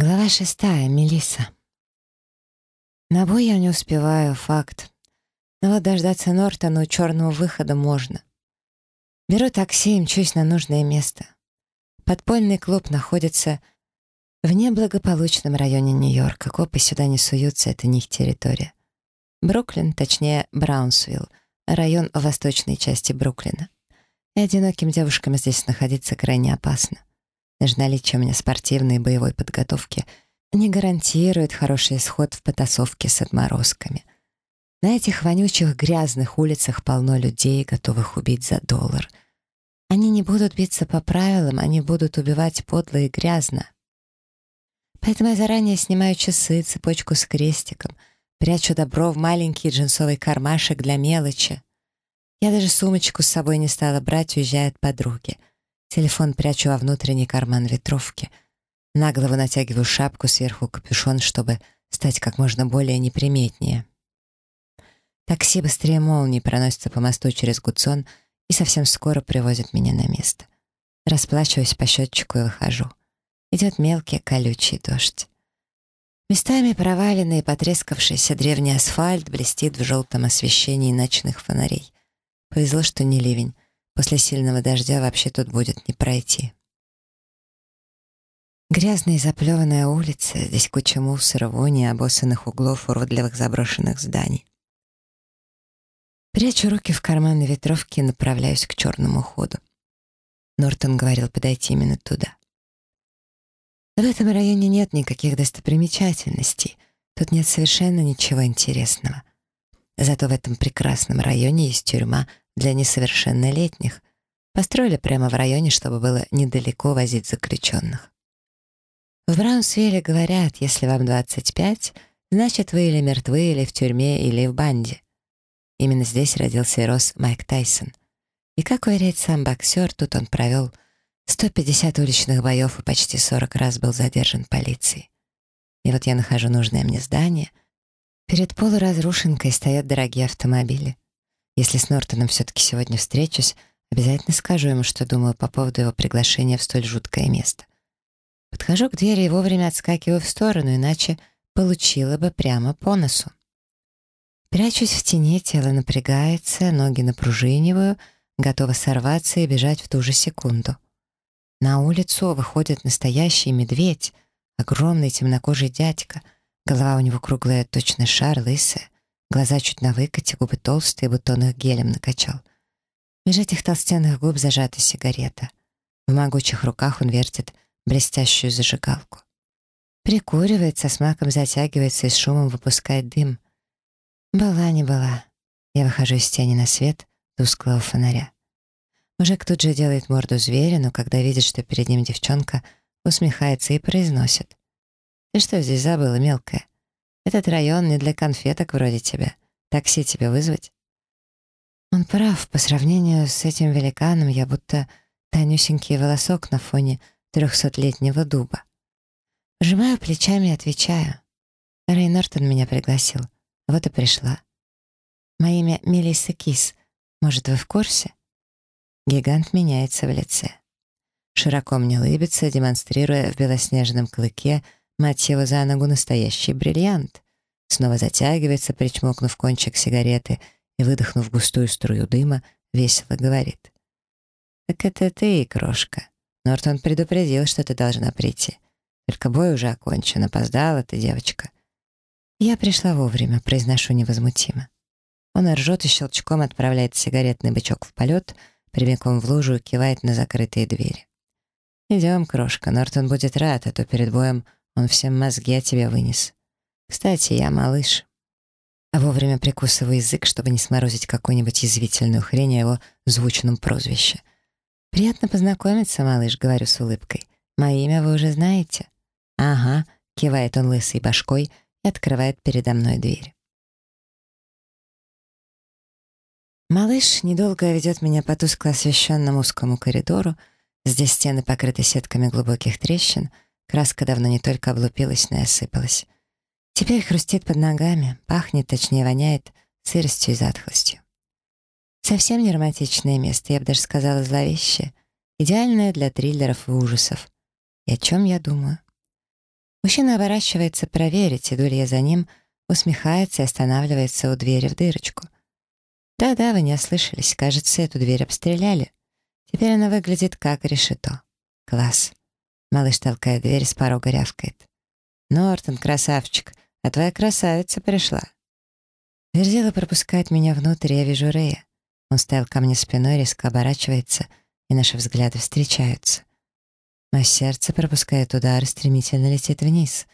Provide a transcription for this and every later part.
Глава шестая. Мелиса. На бой я не успеваю, факт. Но вот дождаться Нортона у черного выхода можно. Беру такси и мчусь на нужное место. Подпольный клуб находится в неблагополучном районе Нью-Йорка. Копы сюда не суются, это не их территория. Бруклин, точнее Браунсвилл, район в восточной части Бруклина. И одиноким девушкам здесь находиться крайне опасно. Даже наличие у меня спортивной и боевой подготовки не гарантирует хороший исход в потасовке с отморозками. На этих вонючих грязных улицах полно людей, готовых убить за доллар. Они не будут биться по правилам, они будут убивать подло и грязно. Поэтому я заранее снимаю часы, цепочку с крестиком, прячу добро в маленький джинсовый кармашек для мелочи. Я даже сумочку с собой не стала брать, уезжая от подруги — Телефон прячу во внутренний карман ветровки. На голову натягиваю шапку, сверху капюшон, чтобы стать как можно более неприметнее. Такси быстрее молнии проносится по мосту через Гудзон и совсем скоро привозит меня на место. Расплачиваюсь по счетчику и выхожу. Идет мелкий колючий дождь. Местами проваленный и потрескавшийся древний асфальт блестит в желтом освещении ночных фонарей. Повезло, что не ливень. После сильного дождя вообще тут будет не пройти. Грязная и заплеванная улица, здесь куча мусора, вони, обоссанных углов уродливых заброшенных зданий. Прячу руки в карманы ветровки и направляюсь к черному ходу. Нортон говорил подойти именно туда. В этом районе нет никаких достопримечательностей. Тут нет совершенно ничего интересного. Зато в этом прекрасном районе есть тюрьма для несовершеннолетних. Построили прямо в районе, чтобы было недалеко возить заключенных. В Браунсвилле говорят, если вам 25, значит вы или мертвы, или в тюрьме, или в банде. Именно здесь родился и рос Майк Тайсон. И как уверяет сам боксер, тут он провел 150 уличных боев и почти 40 раз был задержан полицией. И вот я нахожу нужное мне здание. Перед полуразрушенкой стоят дорогие автомобили. Если с Нортоном все-таки сегодня встречусь, обязательно скажу ему, что думаю по поводу его приглашения в столь жуткое место. Подхожу к двери и вовремя отскакиваю в сторону, иначе получила бы прямо по носу. Прячусь в тени, тело напрягается, ноги напружиниваю, готова сорваться и бежать в ту же секунду. На улицу выходит настоящий медведь, огромный темнокожий дядька, голова у него круглая, точно шар, лысая. Глаза чуть на выкате, губы толстые, будто он их гелем накачал. Меж этих толстенных губ зажата сигарета. В могучих руках он вертит блестящую зажигалку. Прикуривает, со смаком затягивается и с шумом выпускает дым. Была не была. Я выхожу из тени на свет тусклого фонаря. Мужик тут же делает морду зверя, но когда видит, что перед ним девчонка, усмехается и произносит. «Ты что здесь забыла, мелкая? Этот район не для конфеток вроде тебя. Такси тебе вызвать?» Он прав, по сравнению с этим великаном я будто тонюсенький волосок на фоне трехсотлетнего дуба. Пожимаю плечами и отвечаю. Рэй Нортон меня пригласил. Вот и пришла. Мое имя Мелисса Кис. Может, вы в курсе? Гигант меняется в лице. Широко мне улыбится, демонстрируя в белоснежном клыке Мать его за ногу настоящий бриллиант. Снова затягивается, причмокнув кончик сигареты и, выдохнув густую струю дыма, весело говорит. «Так это ты, крошка. Нортон предупредил, что ты должна прийти. Только бой уже окончен, опоздала ты, девочка». Я пришла вовремя, произношу невозмутимо. Он ржет и щелчком отправляет сигаретный бычок в полет, прямиком в лужу и кивает на закрытые двери. «Идем, крошка, Нортон будет рад, а то перед боем он всем мозги о тебе вынес. Кстати, я малыш. А вовремя прикусываю язык, чтобы не сморозить какую-нибудь язвительную хрень о его звучном прозвище. «Приятно познакомиться, малыш», — говорю с улыбкой. «Мое имя вы уже знаете?» «Ага», — кивает он лысой башкой и открывает передо мной дверь. Малыш недолго ведет меня по тускло освещенному узкому коридору. Здесь стены покрыты сетками глубоких трещин — Краска давно не только облупилась, но и осыпалась. Теперь хрустит под ногами, пахнет, точнее воняет, сыростью и затхлостью. Совсем не романтичное место, я бы даже сказала зловещее. Идеальное для триллеров и ужасов. И о чем я думаю? Мужчина оборачивается проверить, иду ли я за ним, усмехается и останавливается у двери в дырочку. Да-да, вы не ослышались, кажется, эту дверь обстреляли. Теперь она выглядит как решето. Класс. Малыш толкает дверь, с порога рявкает. «Нортон, красавчик, а твоя красавица пришла». Верзила пропускает меня внутрь, я вижу Рея. Он стоял ко мне спиной, резко оборачивается, и наши взгляды встречаются. Мое сердце пропускает удар и стремительно летит вниз.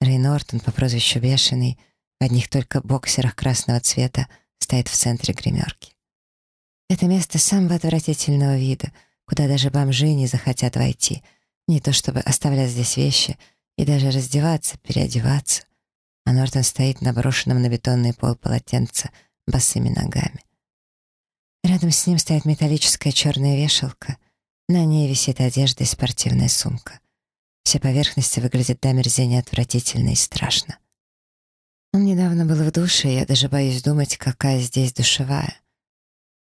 Рэй Нортон по прозвищу Бешеный в одних только боксерах красного цвета стоит в центре гримерки. Это место самого отвратительного вида, куда даже бомжи не захотят войти, не то чтобы оставлять здесь вещи и даже раздеваться, переодеваться. А Нортон стоит на брошенном на бетонный пол полотенца босыми ногами. Рядом с ним стоит металлическая черная вешалка. На ней висит одежда и спортивная сумка. Все поверхности выглядят до мерзения отвратительно и страшно. Он недавно был в душе, и я даже боюсь думать, какая здесь душевая.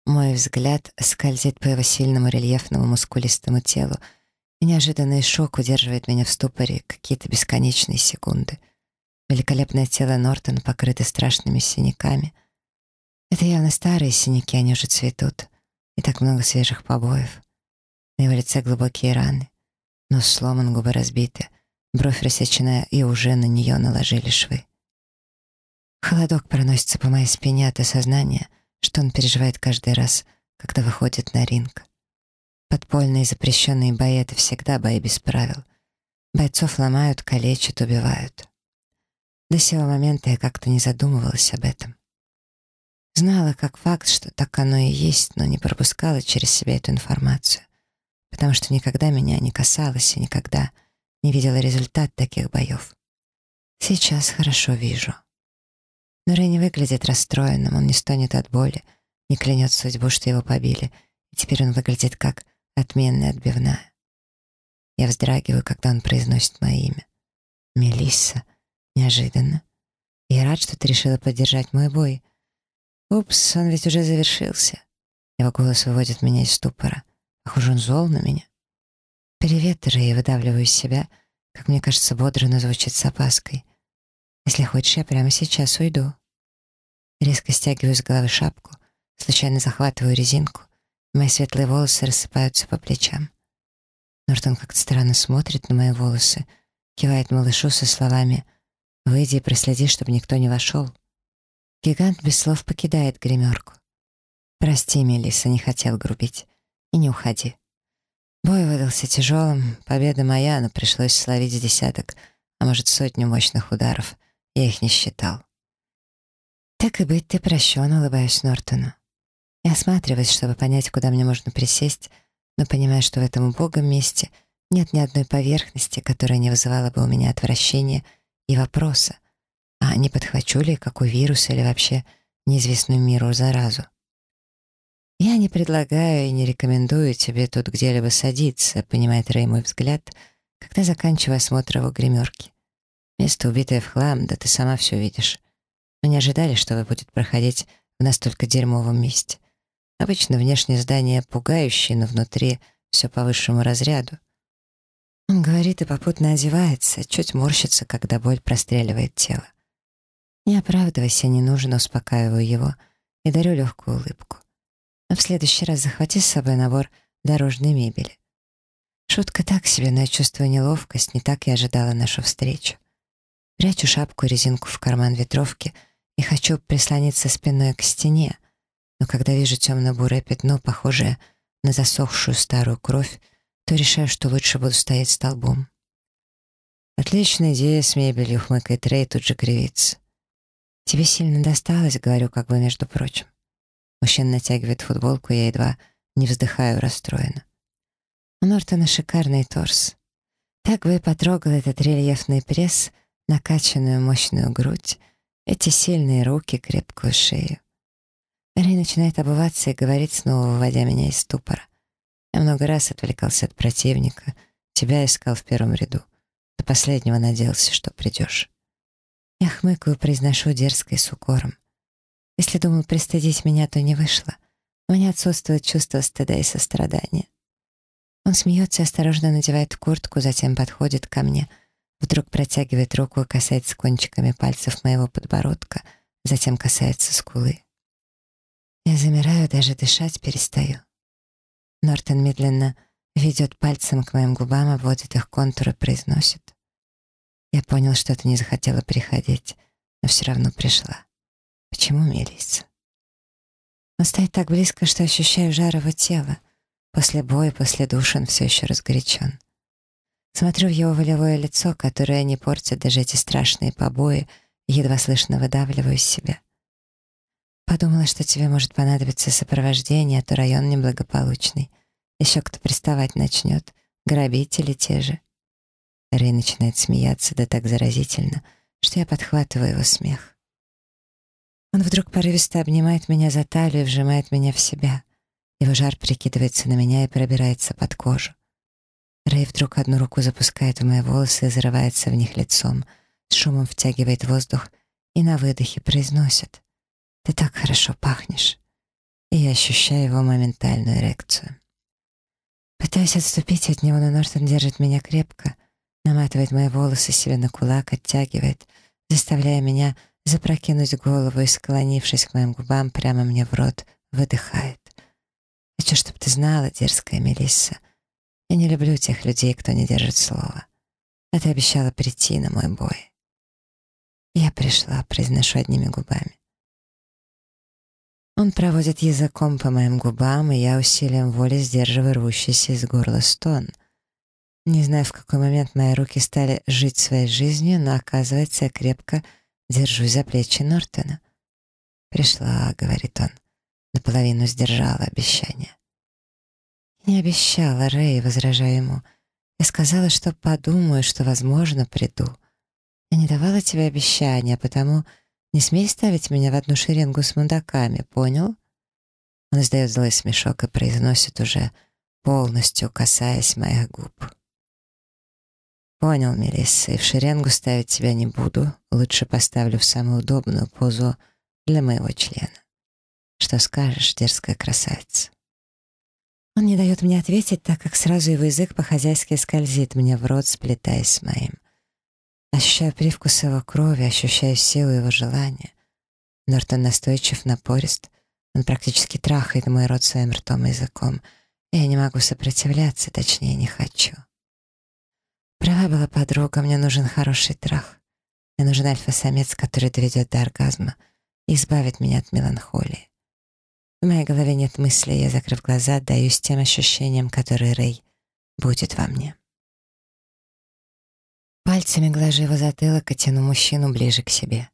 Мой взгляд скользит по его сильному рельефному мускулистому телу, неожиданный шок удерживает меня в ступоре какие-то бесконечные секунды. Великолепное тело Нортона покрыто страшными синяками — это явно старые синяки, они уже цветут. И так много свежих побоев. На его лице глубокие раны. Нос сломан, губы разбиты. Бровь рассечена, и уже на нее наложили швы. Холодок проносится по моей спине от осознания, что он переживает каждый раз, когда выходит на ринг. Подпольные запрещенные бои — это всегда бои без правил. Бойцов ломают, калечат, убивают. До сего момента я как-то не задумывалась об этом. Знала как факт, что так оно и есть, но не пропускала через себя эту информацию, потому что никогда меня не касалось и никогда не видела результат таких боев. Сейчас хорошо вижу. Но Рэй выглядит расстроенным, он не стонет от боли, не клянет судьбу, что его побили, и теперь он выглядит как отменная отбивная. Я вздрагиваю, когда он произносит мое имя. Мелисса. Неожиданно. Я рад, что ты решила поддержать мой бой. Упс, он ведь уже завершился. Его голос выводит меня из ступора. Похоже, он зол на меня. «Привет, Рэй», — выдавливаю из себя, как мне кажется, бодро, но звучит с опаской. «Если хочешь, я прямо сейчас уйду». Резко стягиваю с головы шапку, случайно захватываю резинку, мои светлые волосы рассыпаются по плечам. Нортон как-то странно смотрит на мои волосы, кивает малышу со словами «Выйди и проследи, чтобы никто не вошел». Гигант без слов покидает гримерку. «Прости, Мелисса, не хотел грубить. И не уходи». Бой выдался тяжелым, победа моя, но пришлось словить десяток, а может сотню мощных ударов. Я их не считал. «Так и быть, ты прощен», — улыбаюсь Нортону. Я осматриваюсь, чтобы понять, куда мне можно присесть, но понимаю, что в этом убогом месте нет ни одной поверхности, которая не вызывала бы у меня отвращения и вопроса, а не подхвачу ли какой вирус или вообще неизвестную миру заразу. «Я не предлагаю и не рекомендую тебе тут где-либо садиться», понимает Рэй мой взгляд, когда заканчиваю осмотр его гримерки. «Место убитое в хлам, да ты сама все видишь. Мы не ожидали, что вы будет проходить в настолько дерьмовом месте. Обычно внешнее здание пугающее, но внутри все по высшему разряду. Он говорит и попутно одевается, чуть морщится, когда боль простреливает тело. Не оправдывайся, не нужно, успокаиваю его и дарю легкую улыбку. Но в следующий раз захвати с собой набор дорожной мебели. Шутка так себе, но я чувствую неловкость, не так я ожидала нашу встречу. Прячу шапку и резинку в карман ветровки и хочу прислониться спиной к стене, но когда вижу темно-бурое пятно, похожее на засохшую старую кровь, то решаю, что лучше буду стоять столбом. «Отличная идея с мебелью», — хмыкает Рэй, тут же кривится. «Тебе сильно досталось», — говорю, как бы между прочим. Мужчина натягивает футболку, я едва не вздыхаю расстроенно. У Нортона шикарный торс. Так бы и потрогал этот рельефный пресс, накачанную мощную грудь, эти сильные руки, крепкую шею. Рэй начинает обуваться и говорит, снова выводя меня из ступора. Я много раз отвлекался от противника, тебя искал в первом ряду. До последнего надеялся, что придешь. Я хмыкаю, произношу дерзко и с укором. Если думал пристыдить меня, то не вышло. У меня отсутствует чувство стыда и сострадания. Он смеется осторожно надевает куртку, затем подходит ко мне, Вдруг протягивает руку и касается кончиками пальцев моего подбородка, затем касается скулы. Я замираю, даже дышать перестаю. Нортон медленно ведет пальцем к моим губам, обводит их контуры, произносит. Я понял, что ты не захотела приходить, но все равно пришла. Почему, Мелисса? Он стоит так близко, что ощущаю жар его тела. После боя, после душа он все еще разгорячен. Смотрю в его волевое лицо, которое не портит даже эти страшные побои, едва слышно выдавливаю из себя. Подумала, что тебе может понадобиться сопровождение, а то район неблагополучный. Еще кто приставать начнет, грабители те же. Рэй начинает смеяться, да так заразительно, что я подхватываю его смех. Он вдруг порывисто обнимает меня за талию и вжимает меня в себя. Его жар прикидывается на меня и пробирается под кожу. Рэй вдруг одну руку запускает в мои волосы и зарывается в них лицом, с шумом втягивает воздух и на выдохе произносит «Ты так хорошо пахнешь». И я ощущаю его моментальную эрекцию. Пытаюсь отступить от него, но Нортон держит меня крепко, наматывает мои волосы себе на кулак, оттягивает, заставляя меня запрокинуть голову и, склонившись к моим губам, прямо мне в рот, выдыхает. «Хочу, чтобы ты знала, дерзкая Мелисса, я не люблю тех людей, кто не держит слова. А ты обещала прийти на мой бой. Я пришла, произношу одними губами. Он проводит языком по моим губам, и я усилием воли сдерживаю рвущийся из горла стон. Не знаю, в какой момент мои руки стали жить своей жизнью, но, оказывается, я крепко держусь за плечи Нортона. «Пришла», — говорит он, наполовину сдержала обещание. «Не обещала, Рэй», — возражаю ему. «Я сказала, что подумаю, что, возможно, приду. Я не давала тебе обещания, потому не смей ставить меня в одну шеренгу с мудаками, понял?» Он издает злой смешок и произносит уже, полностью касаясь моих губ. «Понял, Мелисса, и в шеренгу ставить тебя не буду. Лучше поставлю в самую удобную позу для моего члена. Что скажешь, дерзкая красавица?» Он не дает мне ответить, так как сразу его язык по-хозяйски скользит мне в рот, сплетаясь с моим. Ощущаю привкус его крови, ощущаю силу его желания. Нортон настойчив, напорист. Он практически трахает мой рот своим ртом и языком. Я не могу сопротивляться, точнее, не хочу. Права была подруга, мне нужен хороший трах. Мне нужен альфа-самец, который доведет до оргазма и избавит меня от меланхолии. В моей голове нет мысли, я, закрыв глаза, отдаюсь тем ощущениям, которые Рэй будет во мне. Пальцами глажу его затылок и тяну мужчину ближе к себе.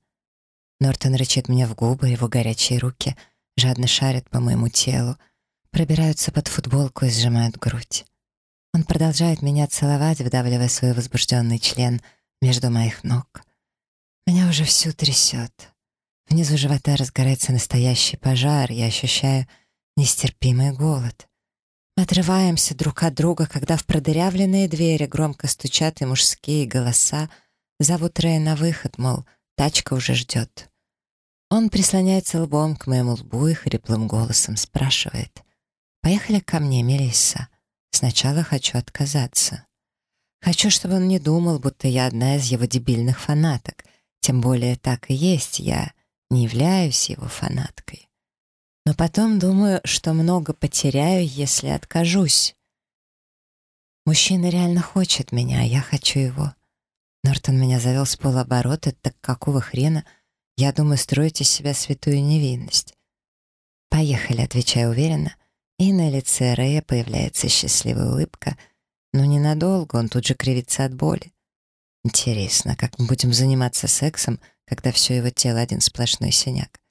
Нортон рычит мне в губы, его горячие руки жадно шарят по моему телу, пробираются под футболку и сжимают грудь. Он продолжает меня целовать, вдавливая свой возбужденный член между моих ног. Меня уже всю трясет. Внизу живота разгорается настоящий пожар, я ощущаю нестерпимый голод. Мы отрываемся друг от друга, когда в продырявленные двери громко стучат и мужские голоса зовут Рэя на выход, мол, тачка уже ждет. Он прислоняется лбом к моему лбу и хриплым голосом спрашивает. «Поехали ко мне, Мелисса. Сначала хочу отказаться. Хочу, чтобы он не думал, будто я одна из его дебильных фанаток. Тем более так и есть я не являюсь его фанаткой. Но потом думаю, что много потеряю, если откажусь. Мужчина реально хочет меня, а я хочу его. Нортон меня завел с полоборота, так какого хрена я думаю строить из себя святую невинность. «Поехали», — отвечаю уверенно, и на лице Рэя появляется счастливая улыбка, но ненадолго, он тут же кривится от боли. Интересно, как мы будем заниматься сексом, когда все его тело один сплошной синяк.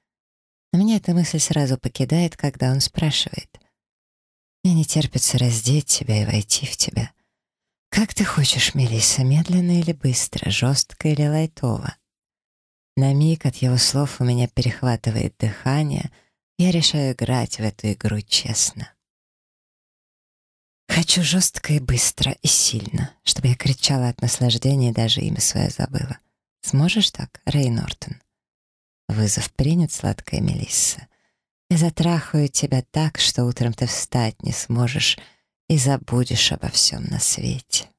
Но меня эта мысль сразу покидает, когда он спрашивает. «Мне не терпится раздеть тебя и войти в тебя. Как ты хочешь, Мелисса, медленно или быстро, жестко или лайтово?» На миг от его слов у меня перехватывает дыхание, я решаю играть в эту игру честно. Хочу жестко и быстро и сильно, чтобы я кричала от наслаждения и даже имя свое забыла. Сможешь так, Рэй Нортон?» Вызов принят, сладкая Мелисса. Я затрахаю тебя так, что утром ты встать не сможешь и забудешь обо всем на свете.